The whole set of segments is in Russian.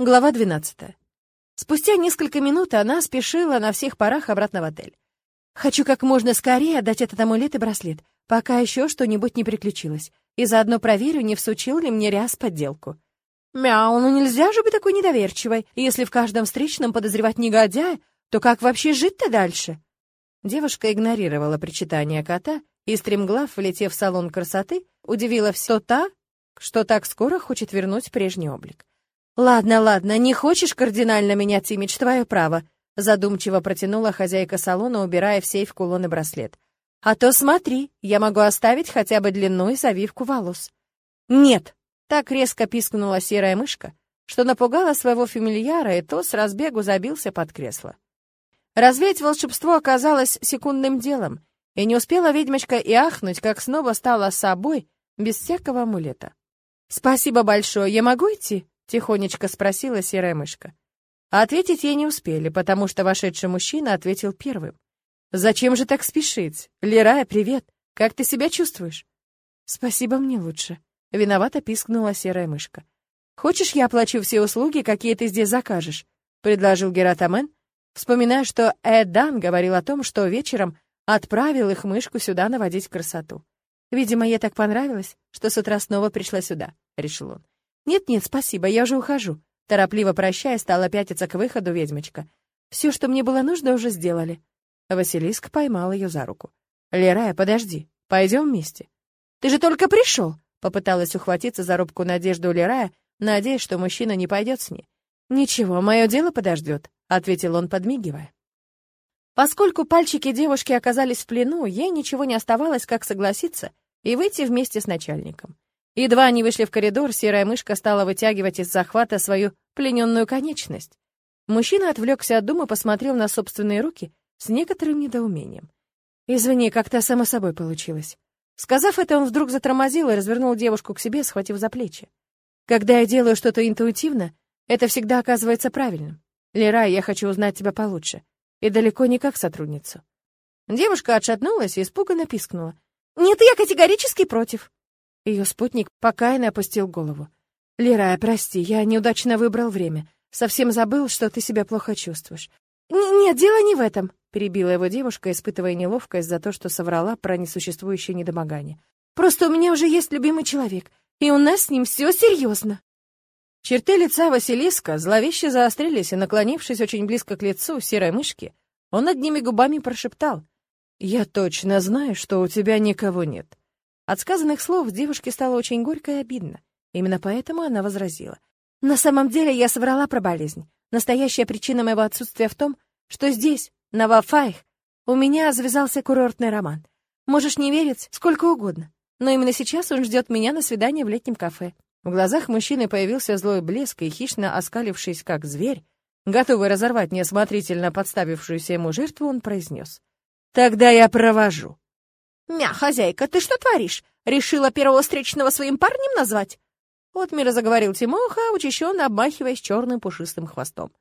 Глава 12. Спустя несколько минут она спешила на всех парах обратно в отель. «Хочу как можно скорее отдать этот амулет и браслет, пока еще что-нибудь не приключилось, и заодно проверю, не всучил ли мне Ряс подделку». «Мяу, ну нельзя же быть такой недоверчивой. Если в каждом встречном подозревать негодяя, то как вообще жить-то дальше?» Девушка игнорировала причитание кота и, стремглав, влетев в салон красоты, удивила все та, что так скоро хочет вернуть прежний облик. «Ладно, ладно, не хочешь кардинально менять имидж, твое право», задумчиво протянула хозяйка салона, убирая в сейф кулон и браслет. «А то смотри, я могу оставить хотя бы длину и завивку волос». «Нет!» — так резко пискнула серая мышка, что напугала своего фамильяра, и то с разбегу забился под кресло. Развеять волшебство оказалось секундным делом, и не успела ведьмочка и ахнуть, как снова стала собой, без всякого амулета. «Спасибо большое, я могу идти?» Тихонечко спросила серая мышка. А ответить ей не успели, потому что вошедший мужчина ответил первым. «Зачем же так спешить? Лерая, привет! Как ты себя чувствуешь?» «Спасибо, мне лучше», — виновато пискнула серая мышка. «Хочешь, я оплачу все услуги, какие ты здесь закажешь?» — предложил Гератамен, вспоминая, что Эдан говорил о том, что вечером отправил их мышку сюда наводить красоту. «Видимо, ей так понравилось, что с утра снова пришла сюда», — решил он. «Нет-нет, спасибо, я уже ухожу». Торопливо прощая, стала пятиться к выходу ведьмочка. «Все, что мне было нужно, уже сделали». Василиск поймал ее за руку. «Лерая, подожди, пойдем вместе». «Ты же только пришел!» Попыталась ухватиться за рубку Надежду Лерая, надеясь, что мужчина не пойдет с ней. «Ничего, мое дело подождет», — ответил он, подмигивая. Поскольку пальчики девушки оказались в плену, ей ничего не оставалось, как согласиться и выйти вместе с начальником. Едва они вышли в коридор, серая мышка стала вытягивать из захвата свою плененную конечность. Мужчина отвлекся от дума, посмотрел на собственные руки с некоторым недоумением. «Извини, как-то само собой получилось». Сказав это, он вдруг затормозил и развернул девушку к себе, схватив за плечи. «Когда я делаю что-то интуитивно, это всегда оказывается правильным. Лера, я хочу узнать тебя получше. И далеко не как сотрудницу». Девушка отшатнулась и испуганно пискнула. «Нет, я категорически против». Ее спутник покаянно опустил голову. «Лера, прости, я неудачно выбрал время. Совсем забыл, что ты себя плохо чувствуешь». «Нет, дело не в этом», — перебила его девушка, испытывая неловкость за то, что соврала про несуществующее недомогание. «Просто у меня уже есть любимый человек, и у нас с ним все серьезно». Черты лица Василиска зловеще заострились, и, наклонившись очень близко к лицу серой мышки, он одними губами прошептал. «Я точно знаю, что у тебя никого нет. От сказанных слов девушке стало очень горько и обидно. Именно поэтому она возразила. «На самом деле я соврала про болезнь. Настоящая причина моего отсутствия в том, что здесь, на Вафаях, у меня завязался курортный роман. Можешь не верить сколько угодно, но именно сейчас он ждет меня на свидание в летнем кафе». В глазах мужчины появился злой блеск, и хищно оскалившись, как зверь, готовый разорвать неосмотрительно подставившуюся ему жертву, он произнес. «Тогда я провожу». «Мя, хозяйка, ты что творишь? Решила первого встречного своим парнем назвать?» Отмира заговорил Тимоха, учащенно обмахиваясь черным пушистым хвостом.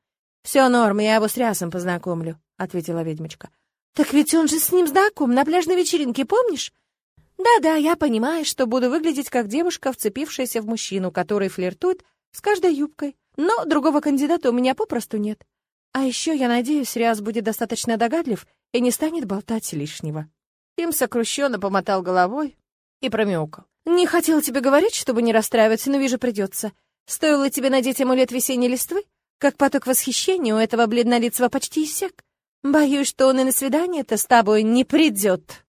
«Все норм, я его с рясом познакомлю», — ответила ведьмочка. «Так ведь он же с ним знаком на пляжной вечеринке, помнишь?» «Да-да, я понимаю, что буду выглядеть как девушка, вцепившаяся в мужчину, который флиртует с каждой юбкой. Но другого кандидата у меня попросту нет. А еще, я надеюсь, Ряс будет достаточно догадлив и не станет болтать лишнего». Им сокрущенно помотал головой и промяукал. «Не хотел тебе говорить, чтобы не расстраиваться, но вижу, придется. Стоило тебе надеть амулет весенней листвы, как поток восхищения у этого бледнолицего почти иссяк. Боюсь, что он и на свидание-то с тобой не придет».